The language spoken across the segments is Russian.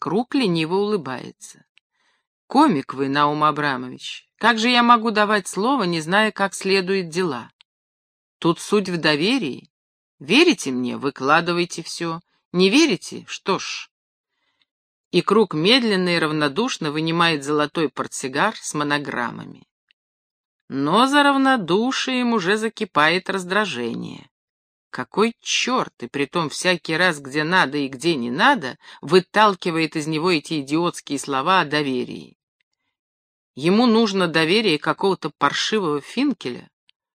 Круг лениво улыбается. Комик вы, Наум Абрамович. Как же я могу давать слово, не зная, как следует дела? Тут суть в доверии. Верите мне, выкладывайте все. Не верите? Что ж. И Круг медленно и равнодушно вынимает золотой портсигар с монограммами. Но за равнодушием уже закипает раздражение. Какой черт, и притом всякий раз, где надо и где не надо, выталкивает из него эти идиотские слова о доверии. Ему нужно доверие какого-то паршивого финкеля,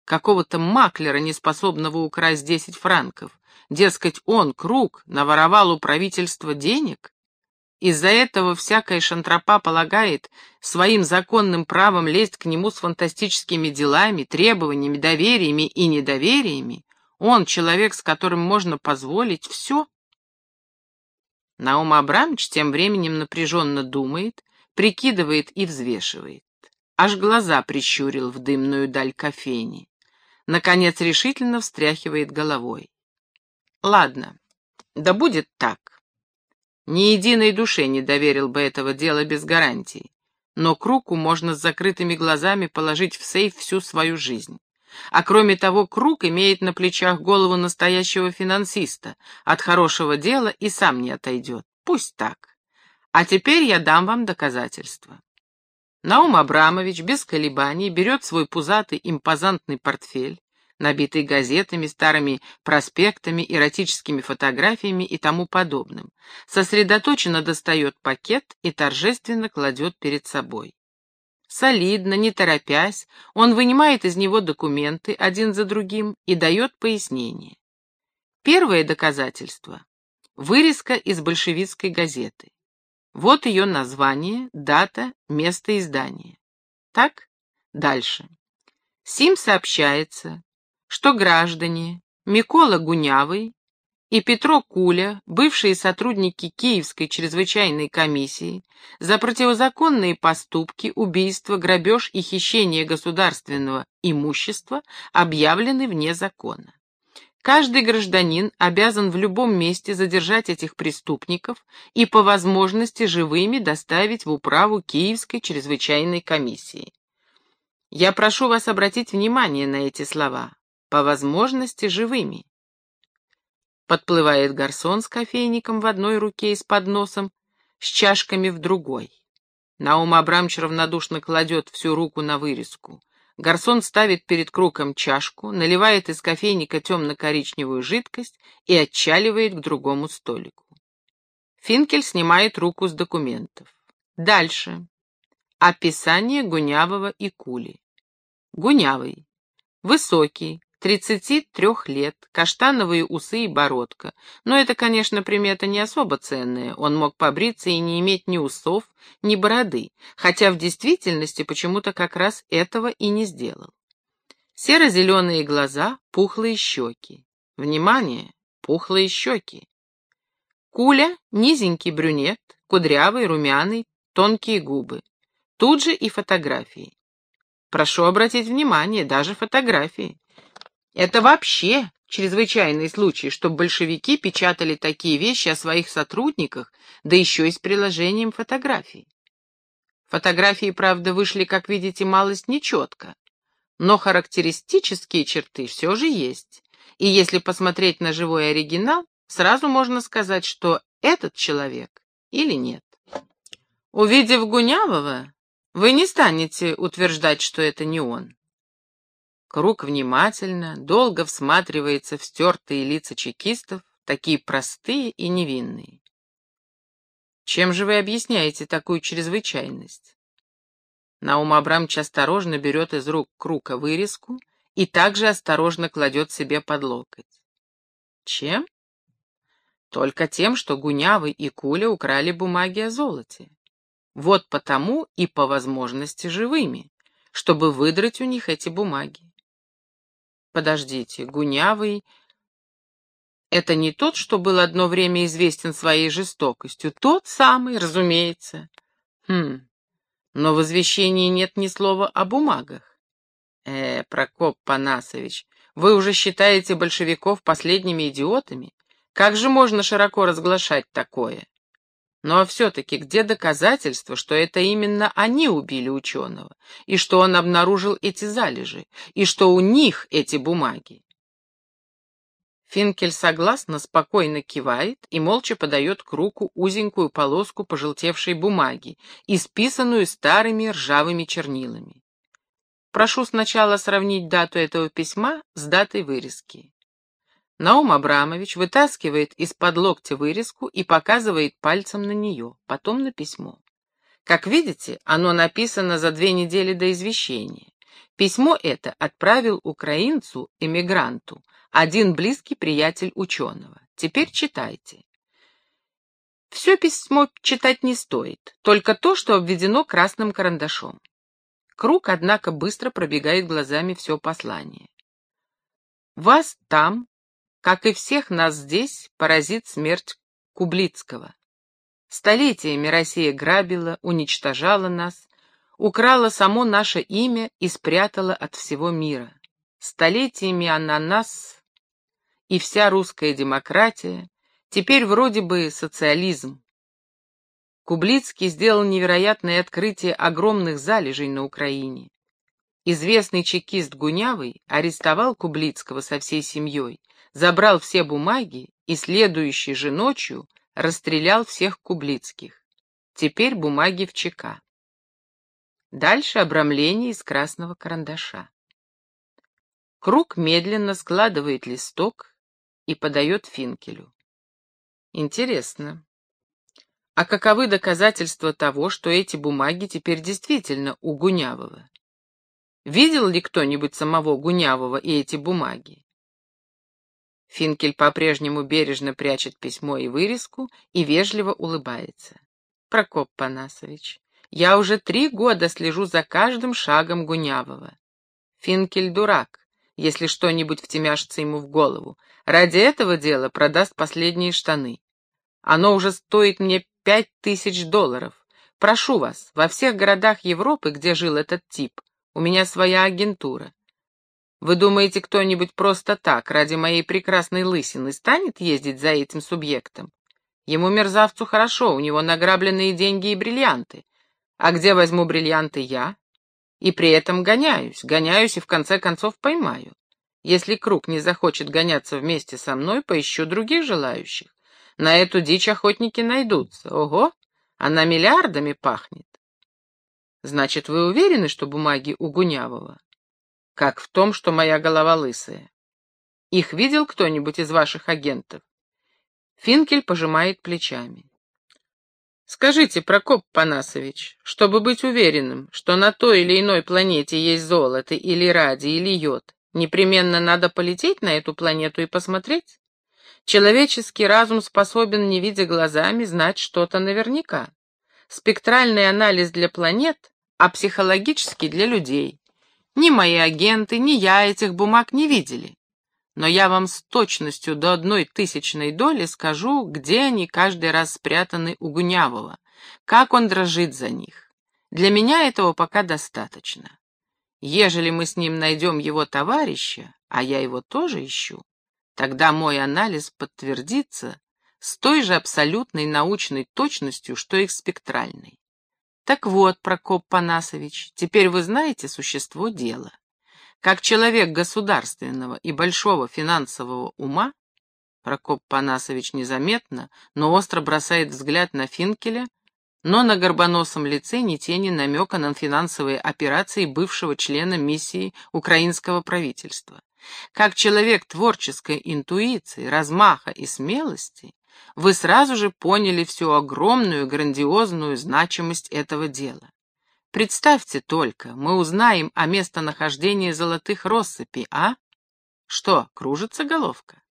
какого-то маклера, неспособного украсть десять франков. Дескать, он, Круг, наворовал у правительства денег? Из-за этого всякая шантропа полагает своим законным правом лезть к нему с фантастическими делами, требованиями, довериями и недовериями. Он человек, с которым можно позволить все. Наум Абрамович тем временем напряженно думает, прикидывает и взвешивает. Аж глаза прищурил в дымную даль кофейни. Наконец решительно встряхивает головой. Ладно, да будет так. Ни единой душе не доверил бы этого дела без гарантий. Но Круку можно с закрытыми глазами положить в сейф всю свою жизнь. А кроме того, Круг имеет на плечах голову настоящего финансиста. От хорошего дела и сам не отойдет. Пусть так. А теперь я дам вам доказательства. Наум Абрамович без колебаний берет свой пузатый импозантный портфель, набитый газетами, старыми проспектами, эротическими фотографиями и тому подобным, сосредоточенно достает пакет и торжественно кладет перед собой. Солидно, не торопясь, он вынимает из него документы один за другим и дает пояснение. Первое доказательство — вырезка из большевистской газеты. Вот ее название, дата, место издания. Так? Дальше. Сим сообщается, что граждане Микола Гунявый и Петро Куля, бывшие сотрудники Киевской чрезвычайной комиссии за противозаконные поступки, убийства, грабеж и хищение государственного имущества, объявлены вне закона. Каждый гражданин обязан в любом месте задержать этих преступников и по возможности живыми доставить в управу Киевской чрезвычайной комиссии. Я прошу вас обратить внимание на эти слова. По возможности живыми. Подплывает гарсон с кофейником в одной руке и с подносом, с чашками в другой. Наум Абрамович равнодушно кладет всю руку на вырезку. Гарсон ставит перед круком чашку, наливает из кофейника темно-коричневую жидкость и отчаливает к другому столику. Финкель снимает руку с документов. Дальше. Описание Гунявого и Кули. Гунявый. Высокий, 33 лет, каштановые усы и бородка. Но это, конечно, примета не особо ценная. Он мог побриться и не иметь ни усов, ни бороды, хотя в действительности почему-то как раз этого и не сделал. Серо-зеленые глаза, пухлые щеки. Внимание, пухлые щеки. Куля — низенький брюнет, кудрявый, румяный, тонкие губы. Тут же и фотографии. Прошу обратить внимание, даже фотографии. Это вообще чрезвычайный случай, чтобы большевики печатали такие вещи о своих сотрудниках, да еще и с приложением фотографий. Фотографии, правда, вышли, как видите, малость нечетко, но характеристические черты все же есть. И если посмотреть на живой оригинал, сразу можно сказать, что этот человек или нет. Увидев Гунявого, вы не станете утверждать, что это не он. Круг внимательно, долго всматривается в стертые лица чекистов, такие простые и невинные. Чем же вы объясняете такую чрезвычайность? Наум Абрамович осторожно берет из рук Крука вырезку и также осторожно кладет себе под локоть. Чем? Только тем, что Гунявый и Куля украли бумаги о золоте. Вот потому и по возможности живыми, чтобы выдрать у них эти бумаги. Подождите, Гунявый... Это не тот, что был одно время известен своей жестокостью. Тот самый, разумеется. Хм, но в извещении нет ни слова о бумагах. Э, Прокоп Панасович, вы уже считаете большевиков последними идиотами? Как же можно широко разглашать такое? Но все-таки где доказательства, что это именно они убили ученого, и что он обнаружил эти залежи, и что у них эти бумаги? Финкель согласно спокойно кивает и молча подает к руку узенькую полоску пожелтевшей бумаги, исписанную старыми ржавыми чернилами. Прошу сначала сравнить дату этого письма с датой вырезки. Наум Абрамович вытаскивает из-под локтя вырезку и показывает пальцем на нее, потом на письмо. Как видите, оно написано за две недели до извещения. Письмо это отправил украинцу, эмигранту, один близкий приятель ученого. Теперь читайте. Все письмо читать не стоит, только то, что обведено красным карандашом. Круг, однако, быстро пробегает глазами все послание. Вас там, как и всех нас здесь, поразит смерть Кублицкого. Столетиями Россия грабила, уничтожала нас, украла само наше имя и спрятала от всего мира. Столетиями она нас и вся русская демократия, теперь вроде бы социализм. Кублицкий сделал невероятное открытие огромных залежей на Украине. Известный чекист Гунявый арестовал Кублицкого со всей семьей, забрал все бумаги и следующей же ночью расстрелял всех кублицких. Теперь бумаги в ЧК. Дальше обрамление из красного карандаша. Круг медленно складывает листок и подает Финкелю. Интересно. А каковы доказательства того, что эти бумаги теперь действительно у Гунявого? Видел ли кто-нибудь самого Гунявого и эти бумаги? Финкель по-прежнему бережно прячет письмо и вырезку и вежливо улыбается. Прокоп Панасович, я уже три года слежу за каждым шагом Гунявого. Финкель дурак, если что-нибудь втемяшится ему в голову. Ради этого дела продаст последние штаны. Оно уже стоит мне пять тысяч долларов. Прошу вас, во всех городах Европы, где жил этот тип, у меня своя агентура. Вы думаете, кто-нибудь просто так, ради моей прекрасной лысины, станет ездить за этим субъектом? Ему, мерзавцу, хорошо, у него награбленные деньги и бриллианты. А где возьму бриллианты я? И при этом гоняюсь, гоняюсь и в конце концов поймаю. Если круг не захочет гоняться вместе со мной, поищу других желающих. На эту дичь охотники найдутся. Ого, она миллиардами пахнет. Значит, вы уверены, что бумаги у Гунявого? как в том, что моя голова лысая. Их видел кто-нибудь из ваших агентов? Финкель пожимает плечами. Скажите, Прокоп Панасович, чтобы быть уверенным, что на той или иной планете есть золото, или радий, или йод, непременно надо полететь на эту планету и посмотреть? Человеческий разум способен, не видя глазами, знать что-то наверняка. Спектральный анализ для планет, а психологический для людей. Ни мои агенты, ни я этих бумаг не видели. Но я вам с точностью до одной тысячной доли скажу, где они каждый раз спрятаны у Гунявого, как он дрожит за них. Для меня этого пока достаточно. Ежели мы с ним найдем его товарища, а я его тоже ищу, тогда мой анализ подтвердится с той же абсолютной научной точностью, что и спектральной. Так вот, Прокоп Панасович, теперь вы знаете существо дела. Как человек государственного и большого финансового ума, Прокоп Панасович незаметно, но остро бросает взгляд на Финкеля, но на горбоносом лице ни тени намека на финансовые операции бывшего члена миссии украинского правительства. Как человек творческой интуиции, размаха и смелости, вы сразу же поняли всю огромную, грандиозную значимость этого дела. Представьте только, мы узнаем о местонахождении золотых россыпей, а? Что, кружится головка?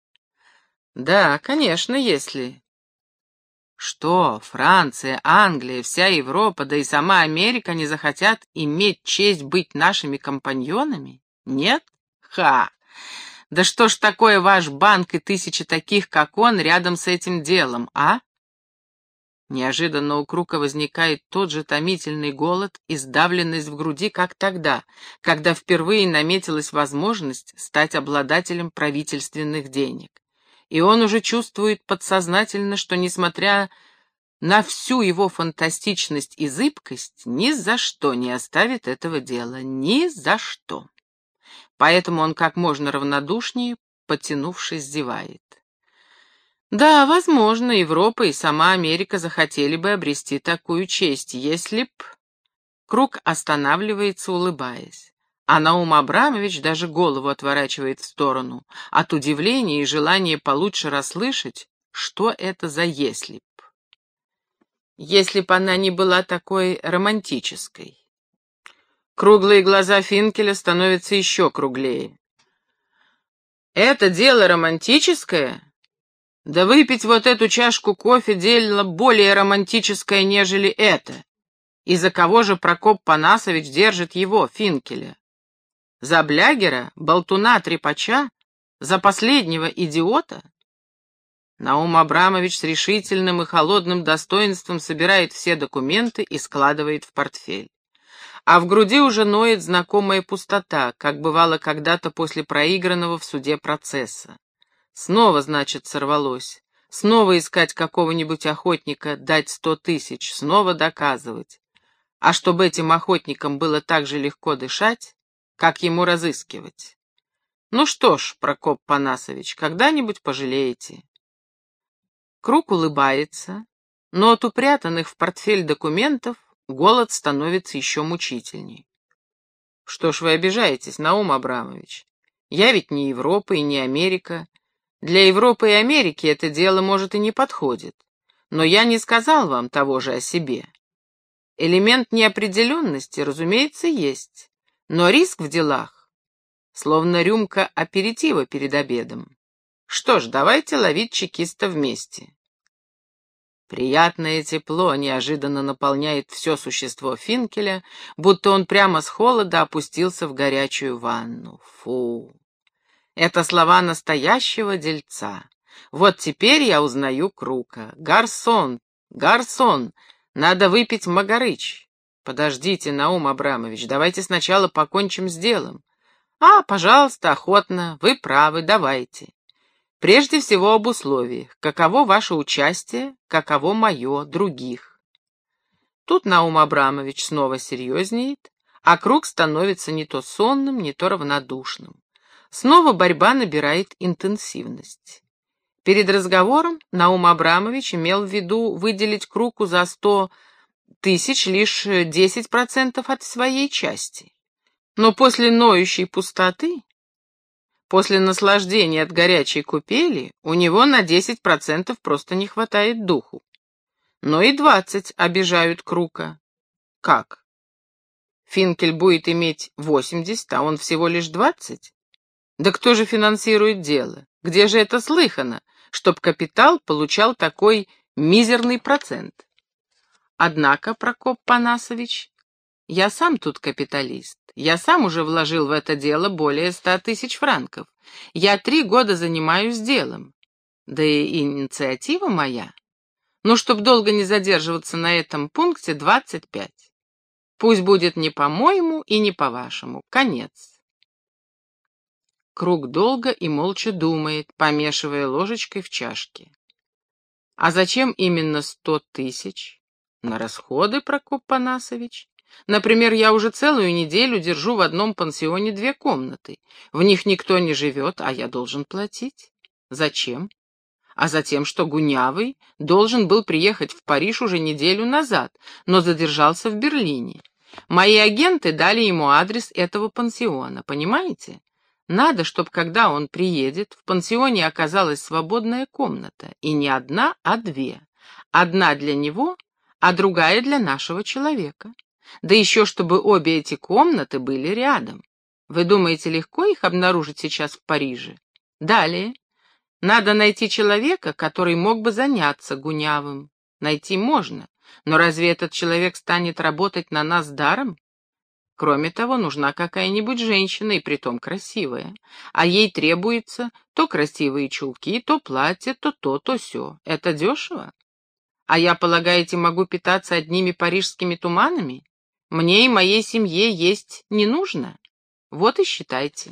Да, конечно, если... Что, Франция, Англия, вся Европа, да и сама Америка не захотят иметь честь быть нашими компаньонами? Нет? Ха! Да что ж такое ваш банк и тысячи таких, как он, рядом с этим делом, а? Неожиданно у Крука возникает тот же томительный голод и сдавленность в груди, как тогда, когда впервые наметилась возможность стать обладателем правительственных денег. И он уже чувствует подсознательно, что, несмотря на всю его фантастичность и зыбкость ни за что не оставит этого дела, ни за что. Поэтому он как можно равнодушнее, потянувшись, зевает. Да, возможно, Европа и сама Америка захотели бы обрести такую честь, если б... Круг останавливается, улыбаясь. А Наум Абрамович даже голову отворачивает в сторону, от удивления и желания получше расслышать, что это за «если б». Если б она не была такой романтической. Круглые глаза Финкеля становятся еще круглее. «Это дело романтическое?» Да выпить вот эту чашку кофе дело более романтическое, нежели это. И за кого же Прокоп Панасович держит его, Финкеля? За блягера, болтуна, трепача? За последнего идиота? Наум Абрамович с решительным и холодным достоинством собирает все документы и складывает в портфель. А в груди уже ноет знакомая пустота, как бывало когда-то после проигранного в суде процесса. Снова, значит, сорвалось. Снова искать какого-нибудь охотника, дать сто тысяч, снова доказывать. А чтобы этим охотникам было так же легко дышать, как ему разыскивать. Ну что ж, Прокоп Панасович, когда-нибудь пожалеете. Круг улыбается, но от упрятанных в портфель документов голод становится еще мучительней. Что ж вы обижаетесь, Наум Абрамович? Я ведь не Европа и не Америка, для Европы и Америки это дело, может, и не подходит. Но я не сказал вам того же о себе. Элемент неопределенности, разумеется, есть. Но риск в делах, словно рюмка аперитива перед обедом. Что ж, давайте ловить чекиста вместе. Приятное тепло неожиданно наполняет все существо Финкеля, будто он прямо с холода опустился в горячую ванну. Фу! Это слова настоящего дельца. Вот теперь я узнаю Крука. Гарсон, гарсон, надо выпить Магарыч. Подождите, Наум Абрамович, давайте сначала покончим с делом. А, пожалуйста, охотно, вы правы, давайте. Прежде всего об условиях. Каково ваше участие, каково мое, других. Тут Наум Абрамович снова серьезнеет, а круг становится не то сонным, не то равнодушным. Снова борьба набирает интенсивность. Перед разговором Наум Абрамович имел в виду выделить Круку за сто тысяч лишь 10% от своей части. Но после ноющей пустоты, после наслаждения от горячей купели, у него на 10% просто не хватает духу. Но и 20 обижают Крука. Как? Финкель будет иметь 80, а он всего лишь 20? Да кто же финансирует дело? Где же это слыхано, чтоб капитал получал такой мизерный процент? Однако, Прокоп Панасович, я сам тут капиталист. Я сам уже вложил в это дело более ста тысяч франков. Я три года занимаюсь делом. Да и инициатива моя. Ну, чтоб долго не задерживаться на этом пункте, двадцать пять. Пусть будет не по-моему и не по-вашему. Конец. Круг долго и молча думает, помешивая ложечкой в чашке. А зачем именно сто тысяч? На расходы, Прокоп Панасович. Например, я уже целую неделю держу в одном пансионе две комнаты. В них никто не живет, а я должен платить. Зачем? А затем, что Гунявый должен был приехать в Париж уже неделю назад, но задержался в Берлине. Мои агенты дали ему адрес этого пансиона, понимаете? Надо, чтобы, когда он приедет, в пансионе оказалась свободная комната, и не одна, а две. Одна для него, а другая для нашего человека. Да еще, чтобы обе эти комнаты были рядом. Вы думаете, легко их обнаружить сейчас в Париже? Далее. Надо найти человека, который мог бы заняться Гунявым. Найти можно, но разве этот человек станет работать на нас даром? Кроме того, нужна какая-нибудь женщина, и притом красивая. А ей требуется то красивые чулки, то платье, то то, то сё. Это дешево? А я, полагаете, могу питаться одними парижскими туманами? Мне и моей семье есть не нужно? Вот и считайте.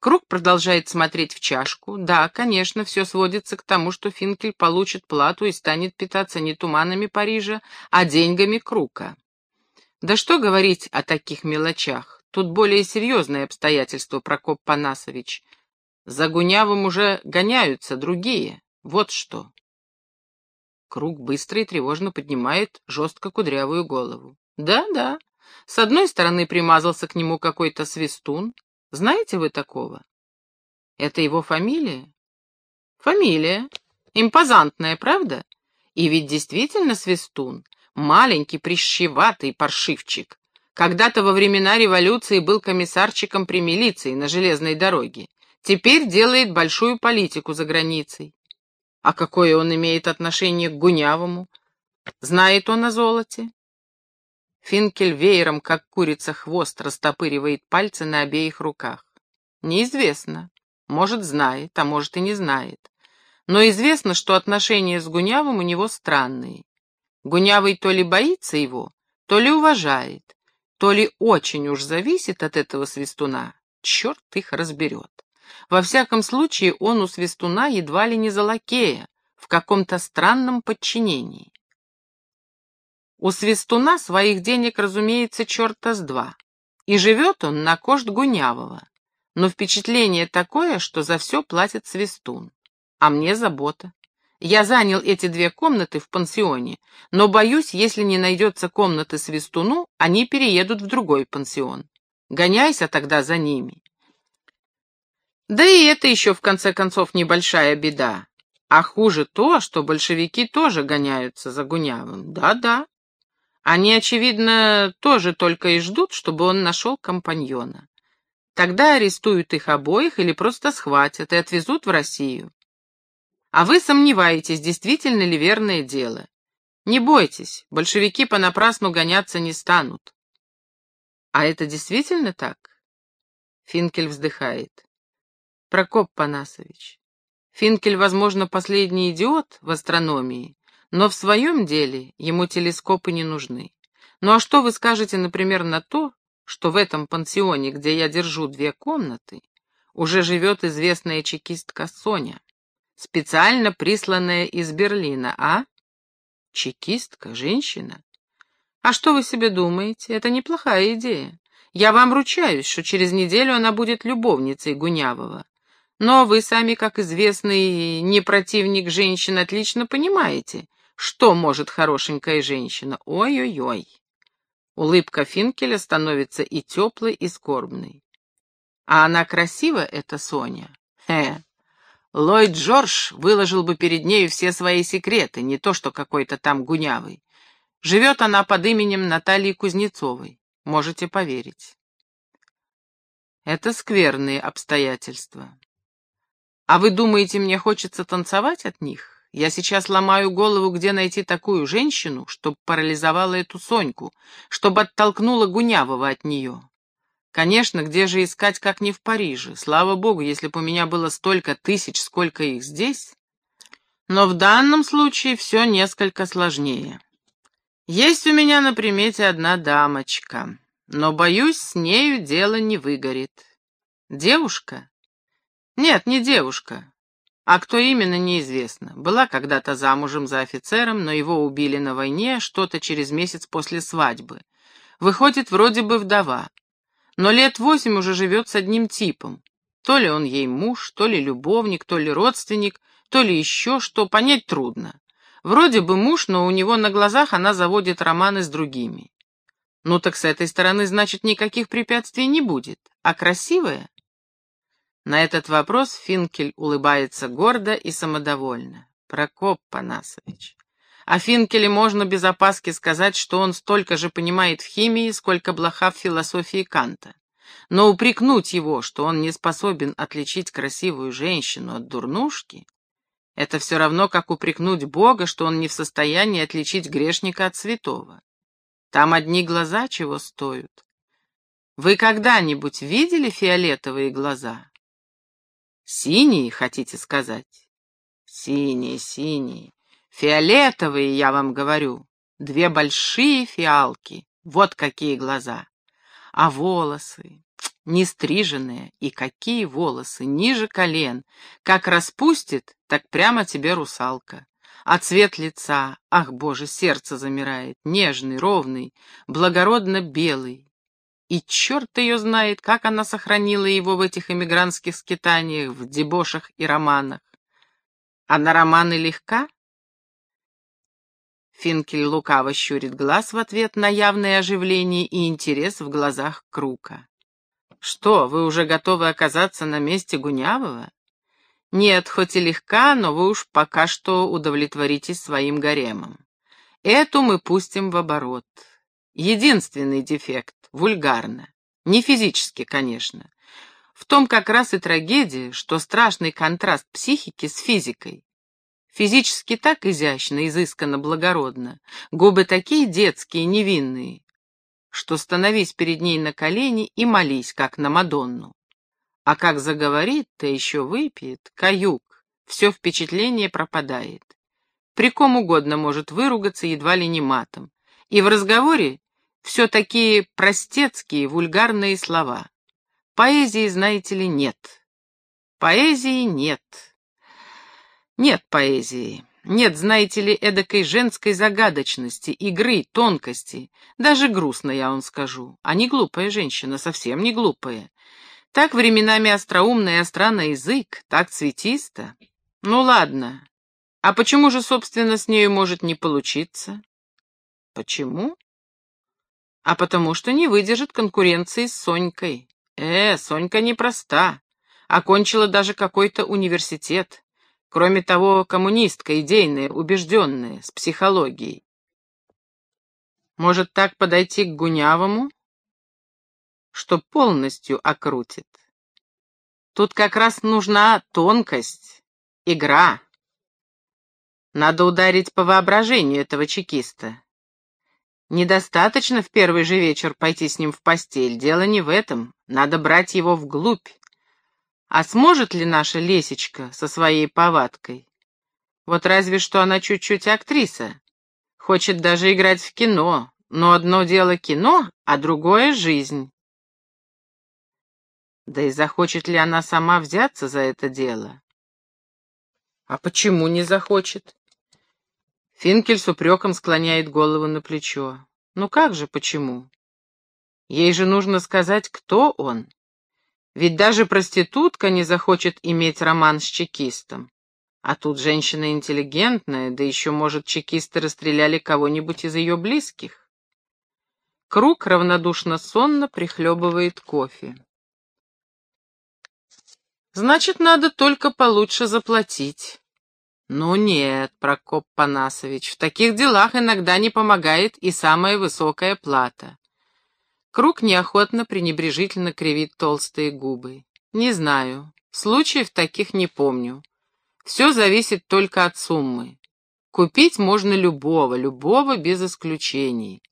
Круг продолжает смотреть в чашку. Да, конечно, все сводится к тому, что Финкель получит плату и станет питаться не туманами Парижа, а деньгами Крука. Да что говорить о таких мелочах? Тут более серьезные обстоятельства, Прокоп Панасович. За Гунявым уже гоняются другие. Вот что. Круг быстро и тревожно поднимает жестко кудрявую голову. Да-да. С одной стороны примазался к нему какой-то свистун, знаете вы такого? Это его фамилия? Фамилия. Импозантная, правда? И ведь действительно свистун. Маленький, прищеватый паршивчик. Когда-то во времена революции был комиссарчиком при милиции на железной дороге. Теперь делает большую политику за границей. А какое он имеет отношение к Гунявому? Знает он о золоте? Финкель веером, как курица хвост, растопыривает пальцы на обеих руках. Неизвестно. Может, знает, а может и не знает. Но известно, что отношения с Гунявым у него странные. Гунявый то ли боится его, то ли уважает, то ли очень уж зависит от этого свистуна. Черт их разберет. Во всяком случае, он у свистуна едва ли не за лакея, в каком-то странном подчинении. У Свистуна своих денег, разумеется, черта с два. И живет он на кошт Гунявого. Но впечатление такое, что за все платит Свистун. А мне забота. Я занял эти две комнаты в пансионе, но боюсь, если не найдется комнаты Свистуну, они переедут в другой пансион. Гоняйся тогда за ними. Да и это еще, в конце концов, небольшая беда. А хуже то, что большевики тоже гоняются за Гунявым. Да-да. Они, очевидно, тоже только и ждут, чтобы он нашел компаньона. Тогда арестуют их обоих или просто схватят и отвезут в Россию. А вы сомневаетесь, действительно ли верное дело. Не бойтесь, большевики понапрасну гоняться не станут. А это действительно так? Финкель вздыхает. Прокоп Панасович, Финкель, возможно, последний идиот в астрономии, но в своем деле ему телескопы не нужны. Ну а что вы скажете, например, на то, что в этом пансионе, где я держу две комнаты, уже живет известная чекистка Соня, специально присланная из Берлина, а? Чекистка, женщина? А что вы себе думаете? Это неплохая идея. Я вам ручаюсь, что через неделю она будет любовницей Гунявого. Но вы сами, как известный не противник женщин, отлично понимаете, что может хорошенькая женщина? Ой-ой-ой. Улыбка Финкеля становится и теплой, и скорбной. А она красива, эта Соня? Хе. Ллойд Джордж выложил бы перед нею все свои секреты, не то что какой-то там гунявый. Живет она под именем Натальи Кузнецовой, можете поверить. Это скверные обстоятельства. А вы думаете, мне хочется танцевать от них? Я сейчас ломаю голову, где найти такую женщину, чтобы парализовала эту Соньку, чтобы оттолкнула Гунявого от нее. Конечно, где же искать, как не в Париже. Слава богу, если бы у меня было столько тысяч, сколько их здесь. Но в данном случае все несколько сложнее. Есть у меня на примете одна дамочка, но, боюсь, с нею дело не выгорит. Девушка? Нет, не девушка. А кто именно, неизвестно. Была когда-то замужем за офицером, но его убили на войне что-то через месяц после свадьбы. Выходит, вроде бы вдова. Но лет восемь уже живет с одним типом. То ли он ей муж, то ли любовник, то ли родственник, то ли еще что, понять трудно. Вроде бы муж, но у него на глазах она заводит романы с другими. Ну так с этой стороны, значит, никаких препятствий не будет. А красивая? На этот вопрос Финкель улыбается гордо и самодовольно. Прокоп Панасович. О Финкеле можно без опаски сказать, что он столько же понимает в химии, сколько блоха в философии Канта. Но упрекнуть его, что он не способен отличить красивую женщину от дурнушки, это все равно, как упрекнуть Бога, что он не в состоянии отличить грешника от святого. Там одни глаза чего стоят. Вы когда-нибудь видели фиолетовые глаза? Синие, хотите сказать? Синие, синие. Фиолетовые, я вам говорю. Две большие фиалки. Вот какие глаза. А волосы. нестриженная, и какие волосы, ниже колен. Как распустит, так прямо тебе русалка. А цвет лица, ах, боже, сердце замирает, нежный, ровный, благородно белый. И черт ее знает, как она сохранила его в этих эмигрантских скитаниях, в дебошах и романах. А на романы легка? Финкель лукаво щурит глаз в ответ на явное оживление и интерес в глазах Крука. «Что, вы уже готовы оказаться на месте Гунявого?» «Нет, хоть и легка, но вы уж пока что удовлетворитесь своим гаремом. Эту мы пустим в оборот. Единственный дефект — вульгарно. Не физически, конечно. В том как раз и трагедия, что страшный контраст психики с физикой. Физически так изящно, изысканно, благородно, губы такие детские, невинные, что становись перед ней на колени и молись, как на Мадонну. А как заговорит-то еще выпьет, каюк, все впечатление пропадает. При ком угодно может выругаться едва ли не матом. И в разговоре все такие простецкие, вульгарные слова. Поэзии, знаете ли, нет. Поэзии нет. Нет поэзии. Нет, знаете ли, эдакой женской загадочности, игры, тонкости. Даже грустно, я вам скажу. А не глупая женщина, совсем не глупая. Так временами остроумная и остра на язык, так цветисто. Ну ладно. А почему же, собственно, с нею может не получиться? Почему? А потому что не выдержит конкуренции с Сонькой. Э, Сонька непроста. Окончила даже какой-то университет. Кроме того, коммунистка, идейная, убежденная, с психологией. Может так подойти к Гунявому, что полностью окрутит. Тут как раз нужна тонкость, игра. Надо ударить по воображению этого чекиста. Недостаточно в первый же вечер пойти с ним в постель, дело не в этом, надо брать его вглубь. А сможет ли наша Лесечка со своей повадкой? Вот разве что она чуть-чуть актриса. Хочет даже играть в кино, но одно дело кино, а другое — жизнь. Да и захочет ли она сама взяться за это дело? А почему не захочет? Финкель с упреком склоняет голову на плечо. Ну как же почему? Ей же нужно сказать, кто он. Ведь даже проститутка не захочет иметь роман с чекистом. А тут женщина интеллигентная, да еще, может, чекисты расстреляли кого-нибудь из ее близких. Круг равнодушно сонно прихлебывает кофе. Значит, надо только получше заплатить. Ну нет, Прокоп Панасович, в таких делах иногда не помогает и самая высокая плата. Круг неохотно пренебрежительно кривит толстые губы. Не знаю, случаев таких не помню. Все зависит только от суммы. Купить можно любого, любого без исключений.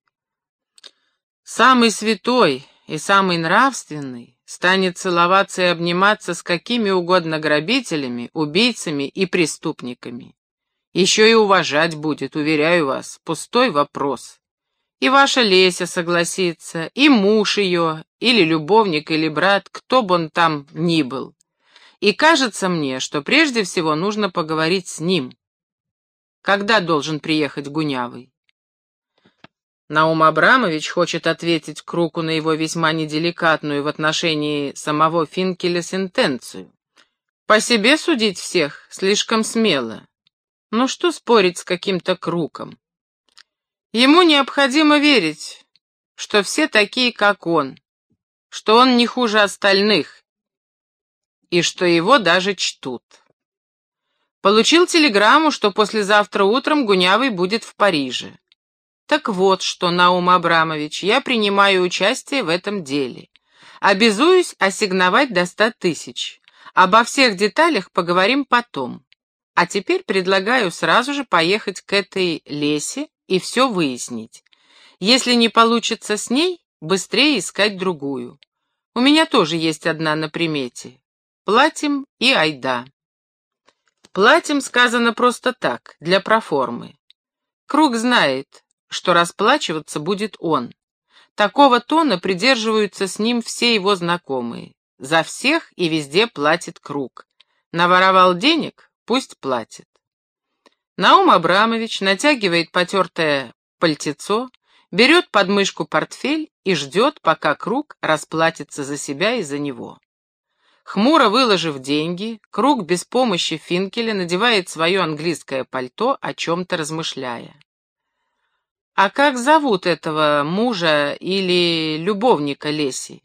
Самый святой и самый нравственный станет целоваться и обниматься с какими угодно грабителями, убийцами и преступниками. Еще и уважать будет, уверяю вас, пустой вопрос. И ваша Леся согласится, и муж ее, или любовник, или брат, кто бы он там ни был. И кажется мне, что прежде всего нужно поговорить с ним. Когда должен приехать Гунявый? Наум Абрамович хочет ответить Круку на его весьма неделикатную в отношении самого Финкеля сентенцию. По себе судить всех слишком смело. Ну что спорить с каким-то Круком? Ему необходимо верить, что все такие, как он, что он не хуже остальных, и что его даже чтут. Получил телеграмму, что послезавтра утром Гунявый будет в Париже. Так вот что, Наум Абрамович, я принимаю участие в этом деле. Обязуюсь ассигновать до ста тысяч. Обо всех деталях поговорим потом. А теперь предлагаю сразу же поехать к этой Лесе и все выяснить. Если не получится с ней, быстрее искать другую. У меня тоже есть одна на примете. Платим и айда. Платим сказано просто так, для проформы. Круг знает, что расплачиваться будет он. Такого тона придерживаются с ним все его знакомые. За всех и везде платит круг. Наворовал денег, пусть платит. Наум Абрамович натягивает потертое пальтецо, берет под мышку портфель и ждет, пока круг расплатится за себя и за него. Хмуро выложив деньги, круг без помощи Финкеля надевает свое английское пальто, о чем-то размышляя. А как зовут этого мужа или любовника Леси?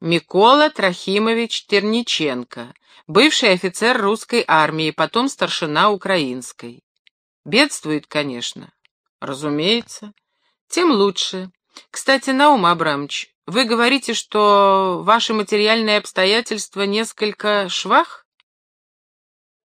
Микола Трохимович Терниченко, бывший офицер русской армии, потом старшина украинской. Бедствует, конечно. Разумеется. Тем лучше. Кстати, Наум Абрамович, вы говорите, что ваши материальные обстоятельства несколько швах?